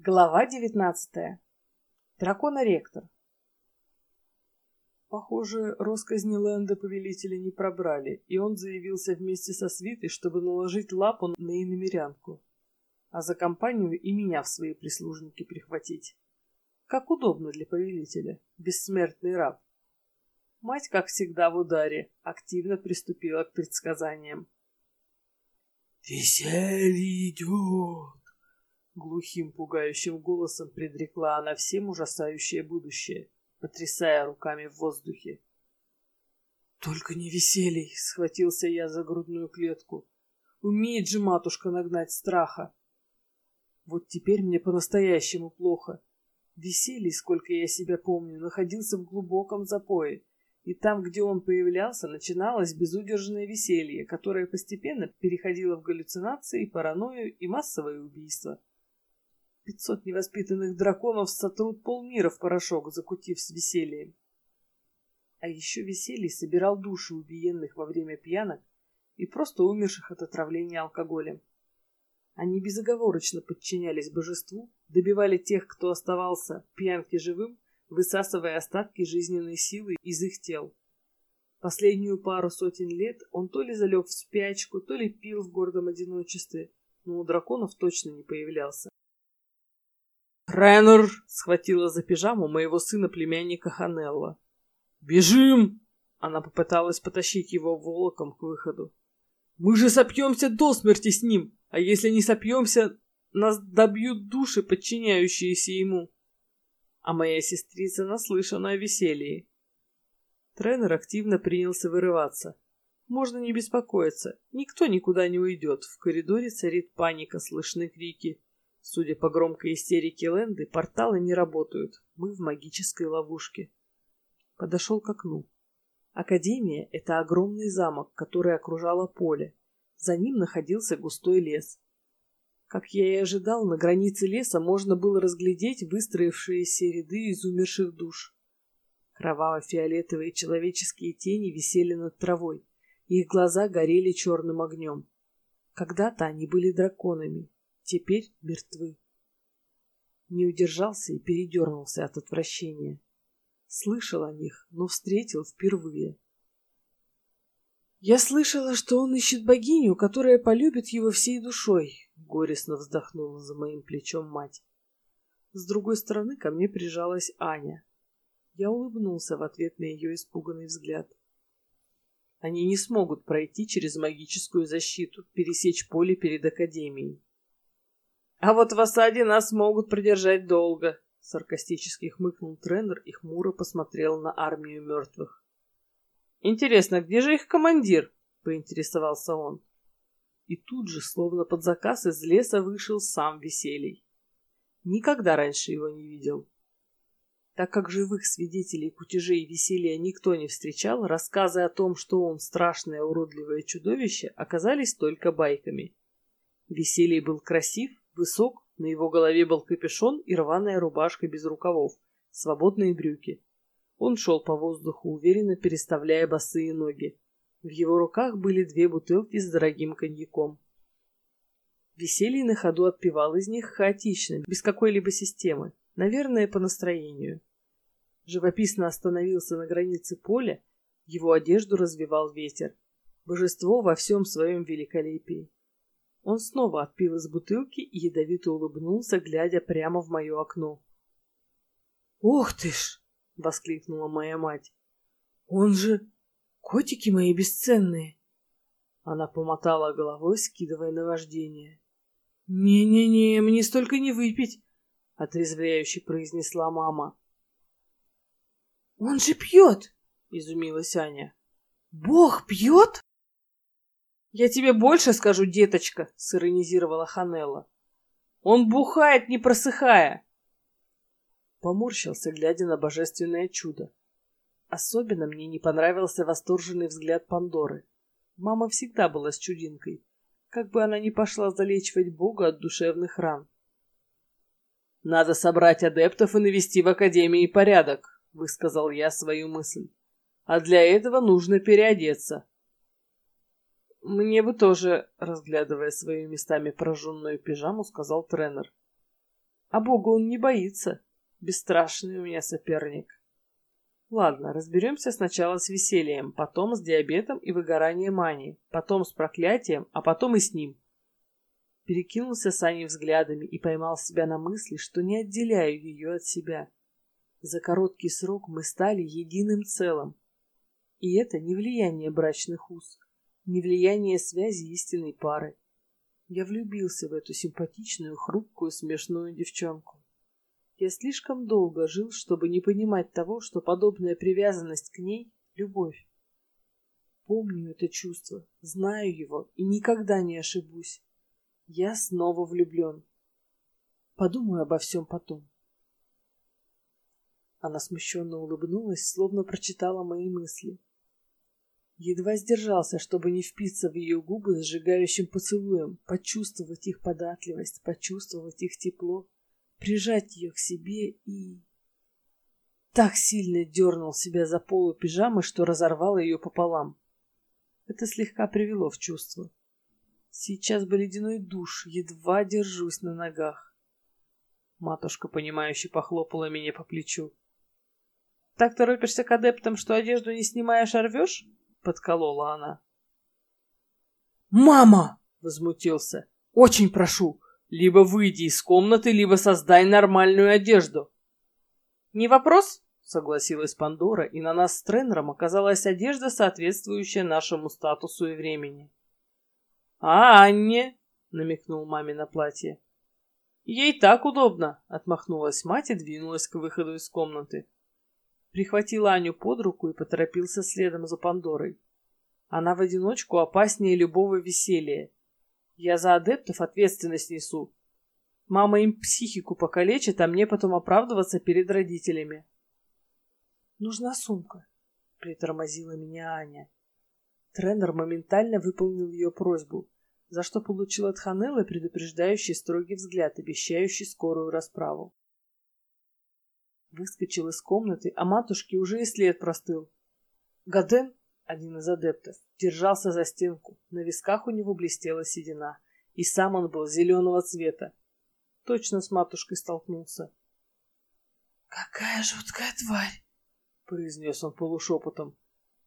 Глава девятнадцатая. Дракона-ректор. Похоже, росказни Лэнда повелителя не пробрали, и он заявился вместе со свитой, чтобы наложить лапу на иномерянку, а за компанию и меня в свои прислужники прихватить. Как удобно для повелителя, бессмертный раб. Мать, как всегда в ударе, активно приступила к предсказаниям. «Веселье идет!» Глухим, пугающим голосом предрекла она всем ужасающее будущее, потрясая руками в воздухе. «Только не веселей!» — схватился я за грудную клетку. «Умеет же матушка нагнать страха!» Вот теперь мне по-настоящему плохо. Веселье, сколько я себя помню, находился в глубоком запое, и там, где он появлялся, начиналось безудержное веселье, которое постепенно переходило в галлюцинации, паранойю и массовое убийство. Пятьсот невоспитанных драконов сотрут полмира в порошок, закутив с весельем. А еще веселье собирал души убиенных во время пьянок и просто умерших от отравления алкоголем. Они безоговорочно подчинялись божеству, добивали тех, кто оставался пьянки живым, высасывая остатки жизненной силы из их тел. Последнюю пару сотен лет он то ли залег в спячку, то ли пил в гордом одиночестве, но у драконов точно не появлялся. Реннер схватила за пижаму моего сына-племянника Ханелла. «Бежим!» Она попыталась потащить его волоком к выходу. «Мы же сопьемся до смерти с ним, а если не сопьемся, нас добьют души, подчиняющиеся ему». А моя сестрица наслышана о веселье. Тренер активно принялся вырываться. Можно не беспокоиться, никто никуда не уйдет. В коридоре царит паника, слышны крики. Судя по громкой истерике Лэнды, порталы не работают. Мы в магической ловушке. Подошел к окну. Академия — это огромный замок, который окружало поле. За ним находился густой лес. Как я и ожидал, на границе леса можно было разглядеть выстроившиеся ряды из умерших душ. Кроваво-фиолетовые человеческие тени висели над травой. Их глаза горели черным огнем. Когда-то они были драконами, теперь мертвы. Не удержался и передернулся от отвращения. Слышал о них, но встретил впервые. «Я слышала, что он ищет богиню, которая полюбит его всей душой», — горестно вздохнула за моим плечом мать. С другой стороны ко мне прижалась Аня. Я улыбнулся в ответ на ее испуганный взгляд. Они не смогут пройти через магическую защиту, пересечь поле перед Академией. А вот в осаде нас могут продержать долго, саркастически хмыкнул тренер и хмуро посмотрел на армию мертвых. Интересно, где же их командир? поинтересовался он. И тут же, словно под заказ, из леса вышел сам Веселий. Никогда раньше его не видел. Так как живых свидетелей кутежей веселья никто не встречал, рассказы о том, что он страшное уродливое чудовище, оказались только байками. Веселий был красив, Высок, на его голове был капюшон и рваная рубашка без рукавов, свободные брюки. Он шел по воздуху, уверенно переставляя босые ноги. В его руках были две бутылки с дорогим коньяком. Веселье на ходу отпивал из них хаотично, без какой-либо системы, наверное, по настроению. Живописно остановился на границе поля, его одежду развивал ветер. Божество во всем своем великолепии. Он снова отпил из бутылки и ядовито улыбнулся, глядя прямо в мое окно. «Ух ты ж!» — воскликнула моя мать. «Он же... Котики мои бесценные!» Она помотала головой, скидывая наваждение. «Не-не-не, мне столько не выпить!» — отрезвляюще произнесла мама. «Он же пьет!» — изумилась Аня. «Бог пьет?» «Я тебе больше скажу, деточка», — сиронизировала Ханелла. «Он бухает, не просыхая». Поморщился, глядя на божественное чудо. Особенно мне не понравился восторженный взгляд Пандоры. Мама всегда была с чудинкой, как бы она ни пошла залечивать Бога от душевных ран. «Надо собрать адептов и навести в Академии порядок», — высказал я свою мысль. «А для этого нужно переодеться. «Мне бы тоже», — разглядывая своими местами прожженную пижаму, сказал тренер. А Бога он не боится. Бесстрашный у меня соперник. Ладно, разберемся сначала с весельем, потом с диабетом и выгоранием мании, потом с проклятием, а потом и с ним. Перекинулся с Аней взглядами и поймал себя на мысли, что не отделяю ее от себя. За короткий срок мы стали единым целым. И это не влияние брачных уз, не влияние связи истинной пары. Я влюбился в эту симпатичную, хрупкую, смешную девчонку. Я слишком долго жил, чтобы не понимать того, что подобная привязанность к ней — любовь. Помню это чувство, знаю его и никогда не ошибусь. Я снова влюблен. Подумаю обо всем потом. Она смущенно улыбнулась, словно прочитала мои мысли. Едва сдержался, чтобы не впиться в ее губы сжигающим поцелуем, почувствовать их податливость, почувствовать их тепло прижать ее к себе и... Так сильно дернул себя за полу пижамы, что разорвал ее пополам. Это слегка привело в чувство. Сейчас бы ледяной душ, едва держусь на ногах. Матушка, понимающе похлопала меня по плечу. «Так торопишься к адептам, что одежду не снимаешь, а рвешь?» — подколола она. «Мама!» — возмутился. «Очень прошу, либо выйди из комнаты, либо создай нормальную одежду. Не вопрос, согласилась Пандора, и на нас с тренером оказалась одежда, соответствующая нашему статусу и времени. А Анне, намекнул маме на платье. Ей так удобно, отмахнулась мать и двинулась к выходу из комнаты. Прихватил Аню под руку и поторопился следом за Пандорой. Она в одиночку опаснее любого веселья. Я за адептов ответственность несу. Мама им психику покалечит, а мне потом оправдываться перед родителями. Нужна сумка, притормозила меня Аня. Тренер моментально выполнил ее просьбу, за что получил от Ханеллы предупреждающий строгий взгляд, обещающий скорую расправу. Выскочил из комнаты, а матушке уже и след простыл. Гаден один из адептов, держался за стенку. На висках у него блестела седина. И сам он был зеленого цвета. Точно с матушкой столкнулся. «Какая жуткая тварь!» — произнес он полушепотом.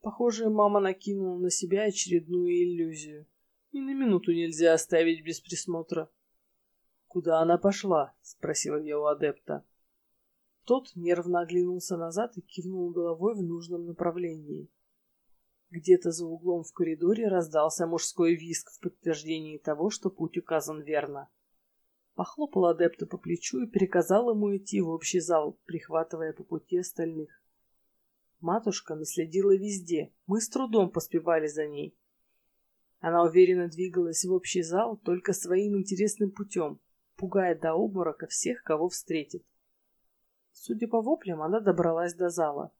Похоже, мама накинула на себя очередную иллюзию. Ни на минуту нельзя оставить без присмотра. «Куда она пошла?» — спросила я у адепта. Тот нервно оглянулся назад и кивнул головой в нужном направлении. Где-то за углом в коридоре раздался мужской визг в подтверждении того, что путь указан верно. Похлопал адепта по плечу и приказал ему идти в общий зал, прихватывая по пути остальных. Матушка наследила везде, мы с трудом поспевали за ней. Она уверенно двигалась в общий зал только своим интересным путем, пугая до обморока всех, кого встретит. Судя по воплям, она добралась до зала.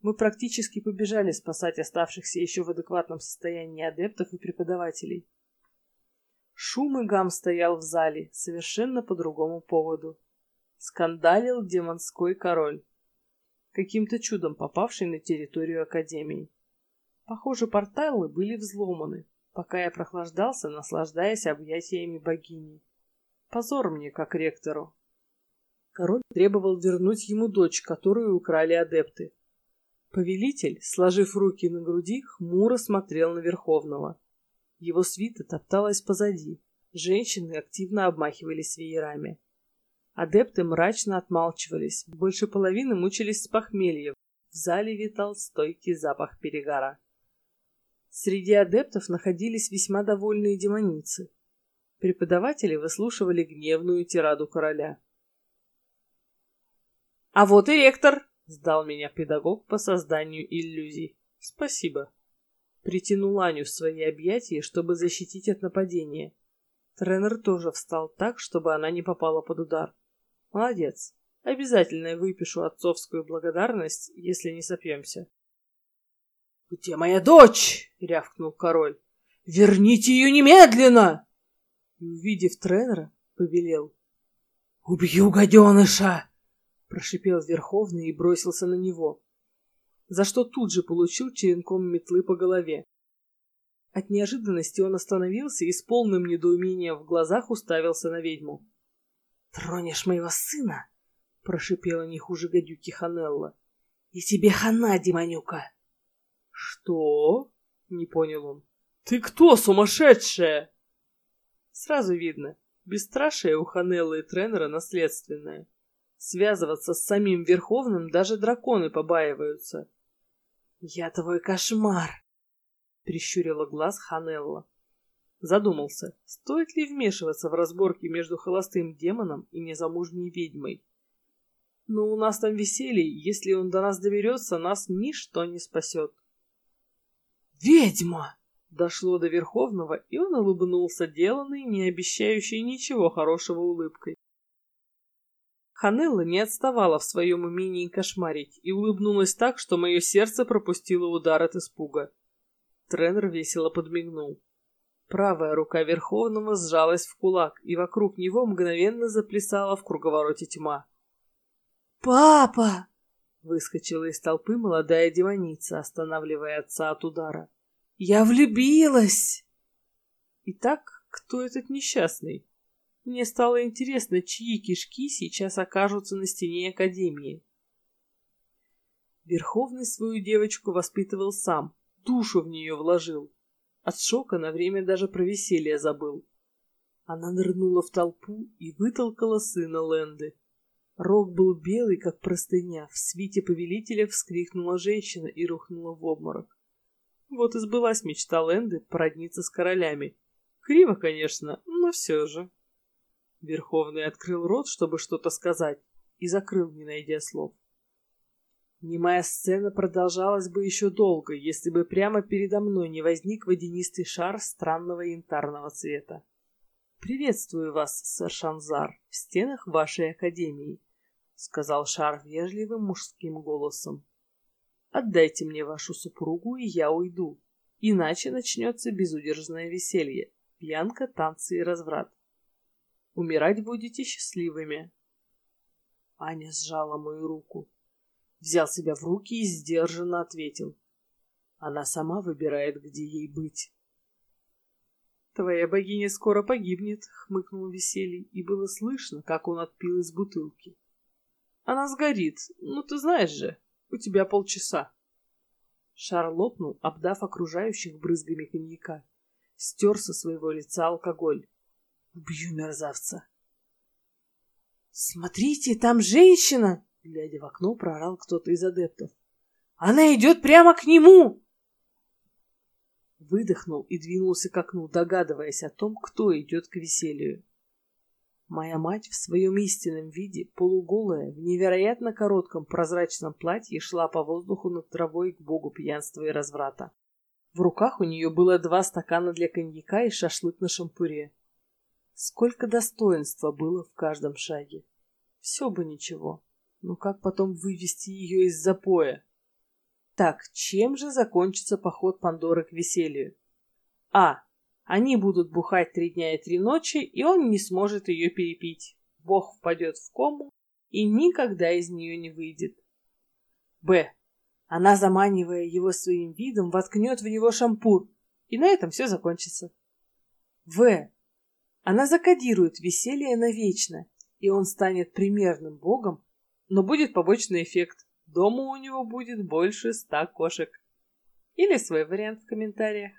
Мы практически побежали спасать оставшихся еще в адекватном состоянии адептов и преподавателей. Шум и гам стоял в зале, совершенно по другому поводу. Скандалил демонской король, каким-то чудом попавший на территорию Академии. Похоже, порталы были взломаны, пока я прохлаждался, наслаждаясь объятиями богини. Позор мне, как ректору. Король требовал вернуть ему дочь, которую украли адепты. Повелитель, сложив руки на груди, хмуро смотрел на Верховного. Его свита топталась позади. Женщины активно обмахивались веерами. Адепты мрачно отмалчивались. Больше половины мучились с похмелья. В зале витал стойкий запах перегара. Среди адептов находились весьма довольные демоницы. Преподаватели выслушивали гневную тираду короля. «А вот и ректор!» Сдал меня педагог по созданию иллюзий. Спасибо. Притянул Аню в свои объятия, чтобы защитить от нападения. Тренер тоже встал так, чтобы она не попала под удар. Молодец. Обязательно выпишу отцовскую благодарность, если не сопьемся. «Где моя дочь?» — рявкнул король. «Верните ее немедленно!» Увидев тренера, побелел. «Убью гаденыша!» Прошипел Верховный и бросился на него, за что тут же получил черенком метлы по голове. От неожиданности он остановился и с полным недоумением в глазах уставился на ведьму. Тронешь моего сына, прошипела не хуже гадюки Ханелла. И тебе хана, Демонюка. Что? Не понял он. Ты кто, сумасшедшая? Сразу видно, бесстрашие у Ханеллы и тренера наследственное. Связываться с самим Верховным даже драконы побаиваются. «Я твой кошмар!» — прищурила глаз Ханелла. Задумался, стоит ли вмешиваться в разборки между холостым демоном и незамужней ведьмой. Но у нас там веселье, если он до нас доберется, нас ничто не спасет. «Ведьма!» Дошло до Верховного, и он улыбнулся, деланной, не обещающей ничего хорошего улыбкой. Ханелла не отставала в своем умении кошмарить и улыбнулась так, что мое сердце пропустило удар от испуга. Тренер весело подмигнул. Правая рука Верховного сжалась в кулак, и вокруг него мгновенно заплясала в круговороте тьма. «Папа!» — выскочила из толпы молодая демоница, останавливая отца от удара. «Я влюбилась!» Итак, кто этот несчастный? Мне стало интересно, чьи кишки сейчас окажутся на стене Академии. Верховный свою девочку воспитывал сам, душу в нее вложил. От шока на время даже про веселье забыл. Она нырнула в толпу и вытолкала сына Лэнды. Рог был белый, как простыня. В свите повелителя вскрикнула женщина и рухнула в обморок. Вот и сбылась мечта Лэнды породниться с королями. Криво, конечно, но все же. Верховный открыл рот, чтобы что-то сказать, и закрыл, не найдя слов. Немая сцена продолжалась бы еще долго, если бы прямо передо мной не возник водянистый шар странного янтарного цвета. «Приветствую вас, сэр Шанзар, в стенах вашей академии», — сказал шар вежливым мужским голосом. «Отдайте мне вашу супругу, и я уйду, иначе начнется безудержное веселье, пьянка, танцы и разврат. Умирать будете счастливыми. Аня сжала мою руку. Взял себя в руки и сдержанно ответил. Она сама выбирает, где ей быть. «Твоя богиня скоро погибнет», — хмыкнул веселье, и было слышно, как он отпил из бутылки. «Она сгорит, ну ты знаешь же, у тебя полчаса». Шар лопнул, обдав окружающих брызгами коньяка. Стер со своего лица алкоголь. Убью мерзавца. «Смотрите, там женщина!» Глядя в окно, проорал кто-то из адептов. «Она идет прямо к нему!» Выдохнул и двинулся к окну, догадываясь о том, кто идет к веселью. Моя мать в своем истинном виде, полуголая, в невероятно коротком прозрачном платье шла по воздуху над травой к богу пьянства и разврата. В руках у нее было два стакана для коньяка и шашлык на шампуре. Сколько достоинства было в каждом шаге. Все бы ничего. Но как потом вывести ее из запоя? Так, чем же закончится поход Пандоры к веселью? А. Они будут бухать три дня и три ночи, и он не сможет ее перепить. Бог впадет в кому и никогда из нее не выйдет. Б. Она, заманивая его своим видом, воткнет в него шампур, и на этом все закончится. В. Она закодирует веселье навечно, и он станет примерным богом, но будет побочный эффект. Дома у него будет больше ста кошек. Или свой вариант в комментариях.